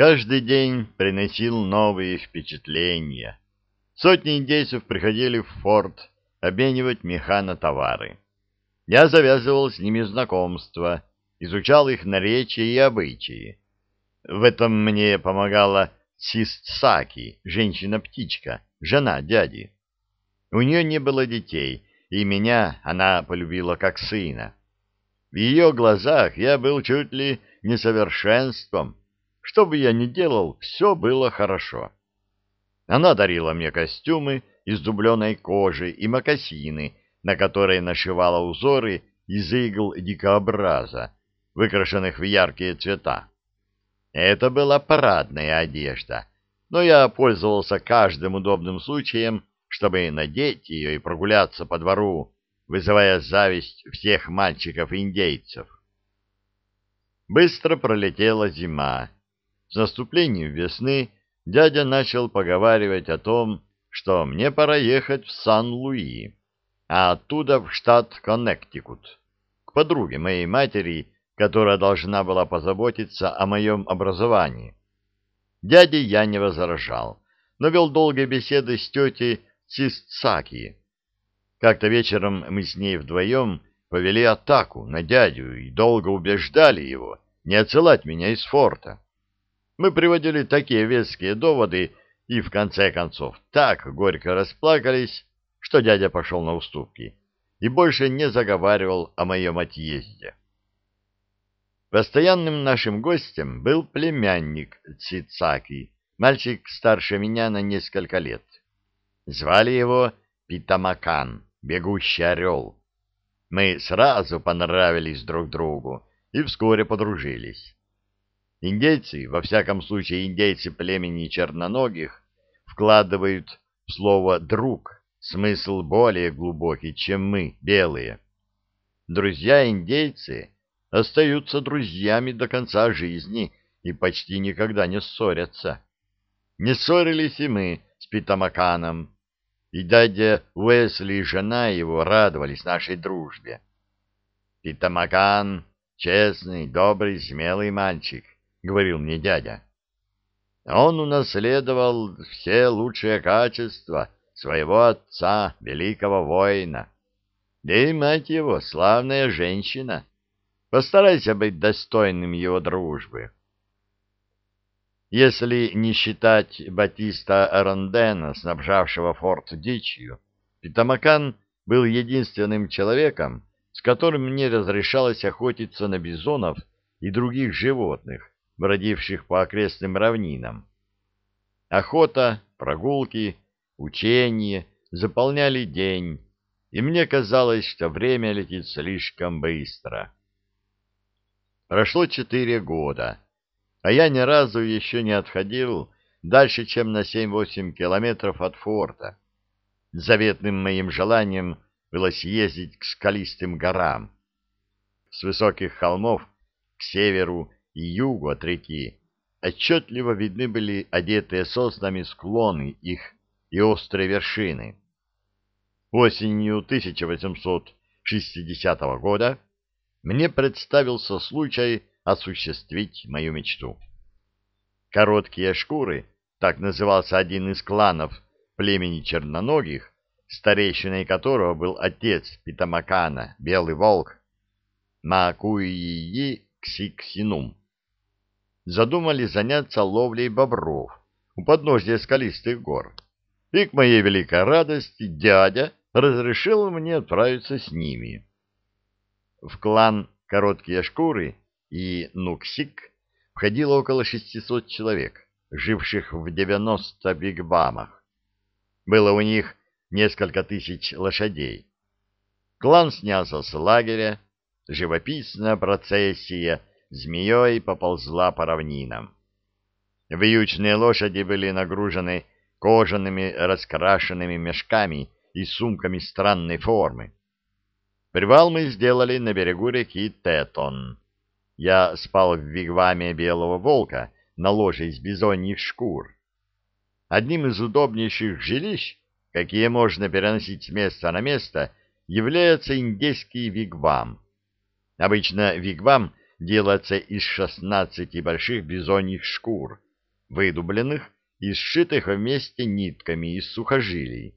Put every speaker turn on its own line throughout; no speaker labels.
Каждый день приносил новые впечатления. Сотни индейцев приходили в форт обменивать меха на товары. Я завязывал с ними знакомства, изучал их наречия и обычаи. В этом мне помогала Систсаки, женщина-птичка, жена дяди. У нее не было детей, и меня она полюбила как сына. В ее глазах я был чуть ли несовершенством. Что бы я ни делал, все было хорошо. Она дарила мне костюмы из дубленой кожи и мокасины, на которые нашивала узоры из игл дикообраза, выкрашенных в яркие цвета. Это была парадная одежда, но я пользовался каждым удобным случаем, чтобы надеть ее и прогуляться по двору, вызывая зависть всех мальчиков-индейцев. Быстро пролетела зима. С наступлением весны дядя начал поговаривать о том, что мне пора ехать в Сан-Луи, а оттуда в штат Коннектикут, к подруге моей матери, которая должна была позаботиться о моем образовании. Дяде я не возражал, но вел долгие беседы с тетей Цисцаки. Как-то вечером мы с ней вдвоем повели атаку на дядю и долго убеждали его не отсылать меня из форта. Мы приводили такие веские доводы и, в конце концов, так горько расплакались, что дядя пошел на уступки и больше не заговаривал о моем отъезде. Постоянным нашим гостем был племянник Цицаки, мальчик старше меня на несколько лет. Звали его Питамакан, бегущий орел. Мы сразу понравились друг другу и вскоре подружились. Индейцы, во всяком случае индейцы племени черноногих, вкладывают в слово «друг» смысл более глубокий, чем мы, белые. Друзья-индейцы остаются друзьями до конца жизни и почти никогда не ссорятся. Не ссорились и мы с Питамаканом, и дядя Уэсли и жена его радовались нашей дружбе. Питамакан — честный, добрый, смелый мальчик —— говорил мне дядя. Он унаследовал все лучшие качества своего отца, великого воина. Да и мать его, славная женщина. Постарайся быть достойным его дружбы. Если не считать Батиста Рондена, снабжавшего форт дичью, Питамакан был единственным человеком, с которым мне разрешалось охотиться на бизонов и других животных, бродивших по окрестным равнинам. Охота, прогулки, учения заполняли день, и мне казалось, что время летит слишком быстро. Прошло четыре года, а я ни разу еще не отходил дальше, чем на семь-восемь километров от форта. Заветным моим желанием было съездить к скалистым горам. С высоких холмов к северу и югу от реки отчетливо видны были одетые соснами склоны их и острые вершины. Осенью 1860 года мне представился случай осуществить мою мечту. Короткие шкуры, так назывался один из кланов племени черноногих, старейшиной которого был отец Питамакана, Белый Волк, Макуии Ксиксинум задумали заняться ловлей бобров у подножья скалистых гор. И к моей великой радости дядя разрешил мне отправиться с ними. В клан «Короткие шкуры» и «Нуксик» входило около 600 человек, живших в 90 бигбамах. Было у них несколько тысяч лошадей. Клан снялся с лагеря, живописная процессия змеей поползла по равнинам. Вьючные лошади были нагружены кожаными раскрашенными мешками и сумками странной формы. Привал мы сделали на берегу реки Тетон. Я спал в вигваме белого волка на ложе из бизоньих шкур. Одним из удобнейших жилищ, какие можно переносить с места на место, является индейский вигвам. Обычно вигвам делается из шестнадцати больших бизоньих шкур, выдубленных и сшитых вместе нитками из сухожилий.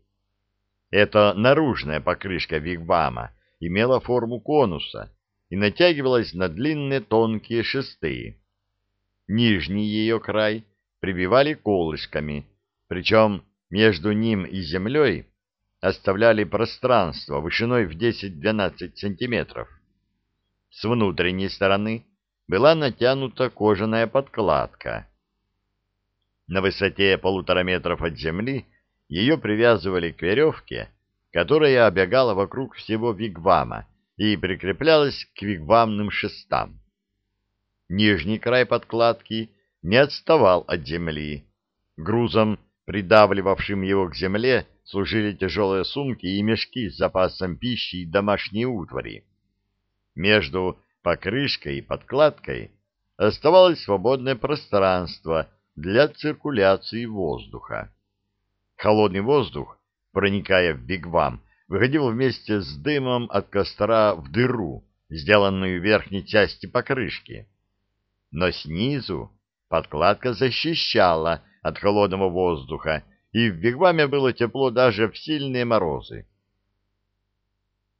Эта наружная покрышка вигвама имела форму конуса и натягивалась на длинные тонкие шесты. Нижний ее край прибивали колышками, причем между ним и землей оставляли пространство вышиной в 10-12 сантиметров. С внутренней стороны была натянута кожаная подкладка. На высоте полутора метров от земли ее привязывали к веревке, которая обегала вокруг всего вигвама и прикреплялась к вигвамным шестам. Нижний край подкладки не отставал от земли. Грузом, придавливавшим его к земле, служили тяжелые сумки и мешки с запасом пищи и домашней утвари. Между покрышкой и подкладкой оставалось свободное пространство для циркуляции воздуха. Холодный воздух, проникая в бигвам, выходил вместе с дымом от костра в дыру, сделанную в верхней части покрышки. Но снизу подкладка защищала от холодного воздуха, и в бигваме было тепло даже в сильные морозы.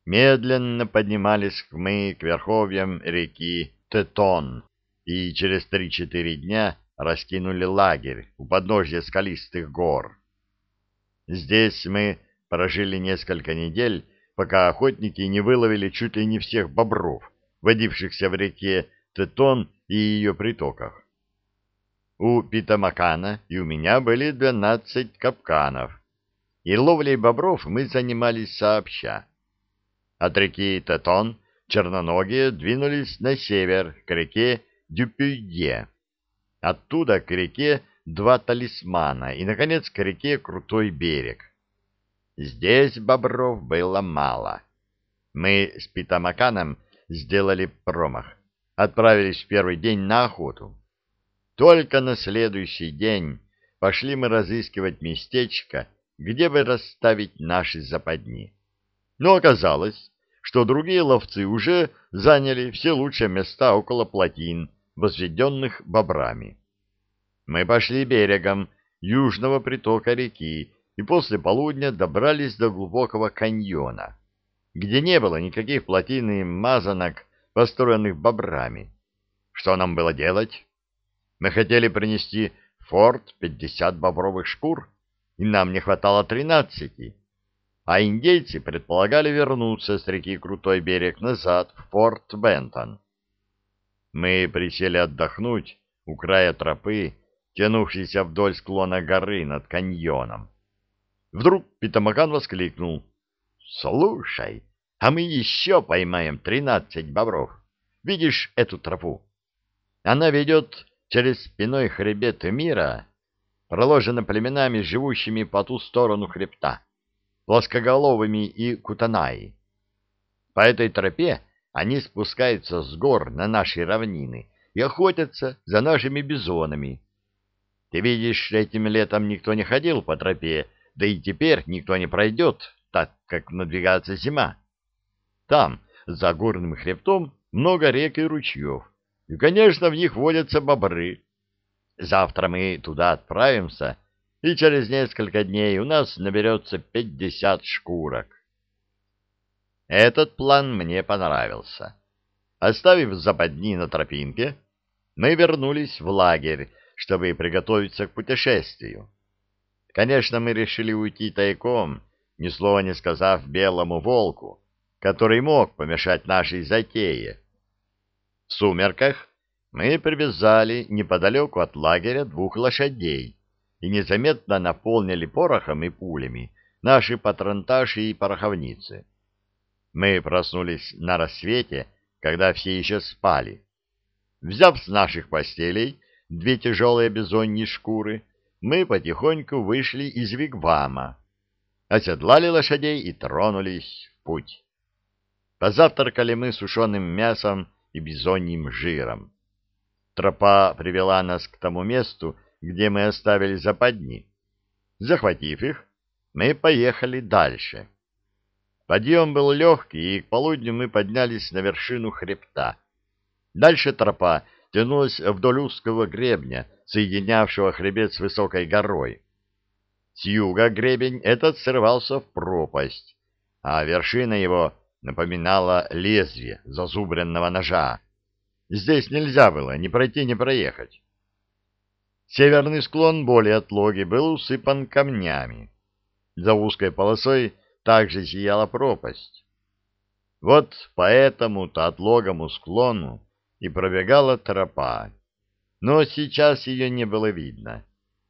Медленно поднимались мы к верховьям реки Тетон, и через три-четыре дня раскинули лагерь у подножья скалистых гор. Здесь мы прожили несколько недель, пока охотники не выловили чуть ли не всех бобров, водившихся в реке Тетон и ее притоках. У Питамакана и у меня были двенадцать капканов, и ловлей бобров мы занимались сообща. От реки Тетон черноногие двинулись на север, к реке Дюпюйе. Оттуда к реке Два Талисмана и, наконец, к реке Крутой берег. Здесь бобров было мало. Мы с Питамаканом сделали промах. Отправились в первый день на охоту. Только на следующий день пошли мы разыскивать местечко, где бы расставить наши западни. Но оказалось, что другие ловцы уже заняли все лучшие места около плотин, возведенных бобрами. Мы пошли берегом южного притока реки и после полудня добрались до глубокого каньона, где не было никаких плотин и мазанок, построенных бобрами. Что нам было делать? Мы хотели принести в форт пятьдесят бобровых шкур, и нам не хватало тринадцати а индейцы предполагали вернуться с реки Крутой берег назад в Форт Бентон. Мы присели отдохнуть у края тропы, тянувшейся вдоль склона горы над каньоном. Вдруг Питамакан воскликнул. — Слушай, а мы еще поймаем тринадцать бобров. Видишь эту тропу? Она ведет через спиной хребет мира, проложена племенами, живущими по ту сторону хребта плоскоголовыми и кутанаи. По этой тропе они спускаются с гор на наши равнины и охотятся за нашими бизонами. Ты видишь, этим летом никто не ходил по тропе, да и теперь никто не пройдет, так как надвигается зима. Там, за горным хребтом, много рек и ручьев, и, конечно, в них водятся бобры. Завтра мы туда отправимся и через несколько дней у нас наберется пятьдесят шкурок. Этот план мне понравился. Оставив западни на тропинке, мы вернулись в лагерь, чтобы приготовиться к путешествию. Конечно, мы решили уйти тайком, ни слова не сказав белому волку, который мог помешать нашей затее. В сумерках мы привязали неподалеку от лагеря двух лошадей, и незаметно наполнили порохом и пулями наши патронташи и пороховницы. Мы проснулись на рассвете, когда все еще спали. Взяв с наших постелей две тяжелые бизоньи шкуры, мы потихоньку вышли из вигвама, оседлали лошадей и тронулись в путь. Позавтракали мы сушеным мясом и бизоньим жиром. Тропа привела нас к тому месту, где мы оставили западни. Захватив их, мы поехали дальше. Подъем был легкий, и к полудню мы поднялись на вершину хребта. Дальше тропа тянулась вдоль узкого гребня, соединявшего хребет с высокой горой. С юга гребень этот срывался в пропасть, а вершина его напоминала лезвие зазубренного ножа. Здесь нельзя было ни пройти, ни проехать. Северный склон более отлоги был усыпан камнями. За узкой полосой также сияла пропасть. Вот по этому-то отлогому склону и пробегала тропа. Но сейчас ее не было видно.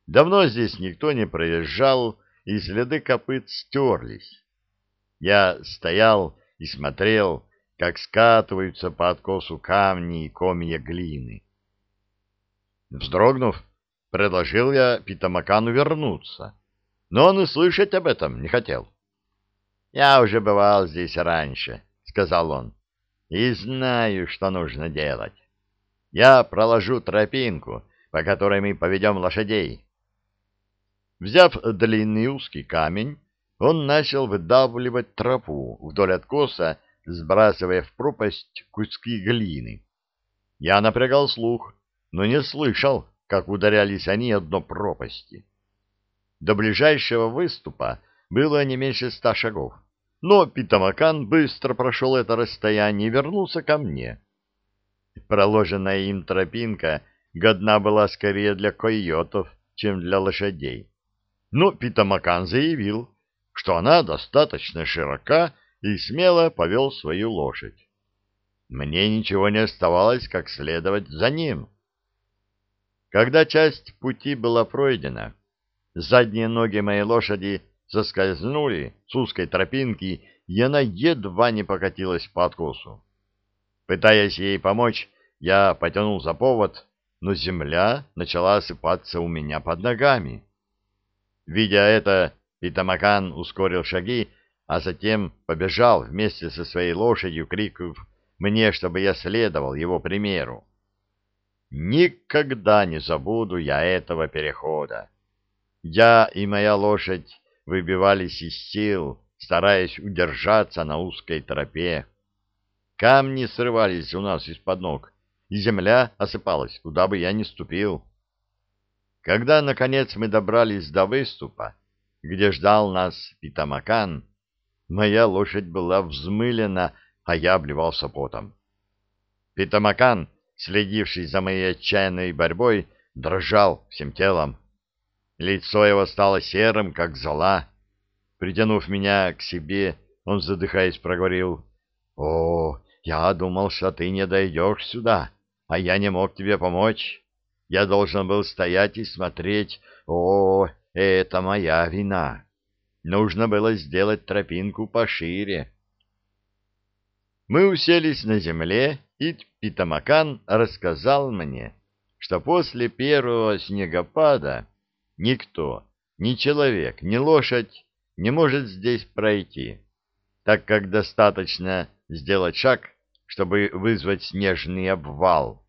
Давно здесь никто не проезжал, и следы копыт стерлись. Я стоял и смотрел, как скатываются по откосу камни и комья глины. Вздрогнув, предложил я Питамакану вернуться, но он и слышать об этом не хотел. — Я уже бывал здесь раньше, — сказал он, — и знаю, что нужно делать. Я проложу тропинку, по которой мы поведем лошадей. Взяв длинный узкий камень, он начал выдавливать тропу вдоль откоса, сбрасывая в пропасть куски глины. Я напрягал слух, но не слышал, как ударялись они о дно пропасти. До ближайшего выступа было не меньше ста шагов, но Питамакан быстро прошел это расстояние и вернулся ко мне. Проложенная им тропинка годна была скорее для койотов, чем для лошадей. Но Питамакан заявил, что она достаточно широка и смело повел свою лошадь. Мне ничего не оставалось, как следовать за ним. Когда часть пути была пройдена, задние ноги моей лошади соскользнули с узкой тропинки, и она едва не покатилась по откосу. Пытаясь ей помочь, я потянул за повод, но земля начала осыпаться у меня под ногами. Видя это, Питамакан ускорил шаги, а затем побежал вместе со своей лошадью, крикнув мне, чтобы я следовал его примеру. Никогда не забуду я этого перехода. Я и моя лошадь выбивались из сил, стараясь удержаться на узкой тропе. Камни срывались у нас из-под ног, и земля осыпалась, куда бы я ни ступил. Когда, наконец, мы добрались до выступа, где ждал нас Питамакан, моя лошадь была взмылена, а я обливался потом. Питамакан, следивший за моей отчаянной борьбой, дрожал всем телом. Лицо его стало серым, как зола. Притянув меня к себе, он, задыхаясь, проговорил, «О, я думал, что ты не дойдешь сюда, а я не мог тебе помочь. Я должен был стоять и смотреть. О, это моя вина. Нужно было сделать тропинку пошире. Мы уселись на земле, и Питамакан рассказал мне, что после первого снегопада никто, ни человек, ни лошадь не может здесь пройти, так как достаточно сделать шаг, чтобы вызвать снежный обвал.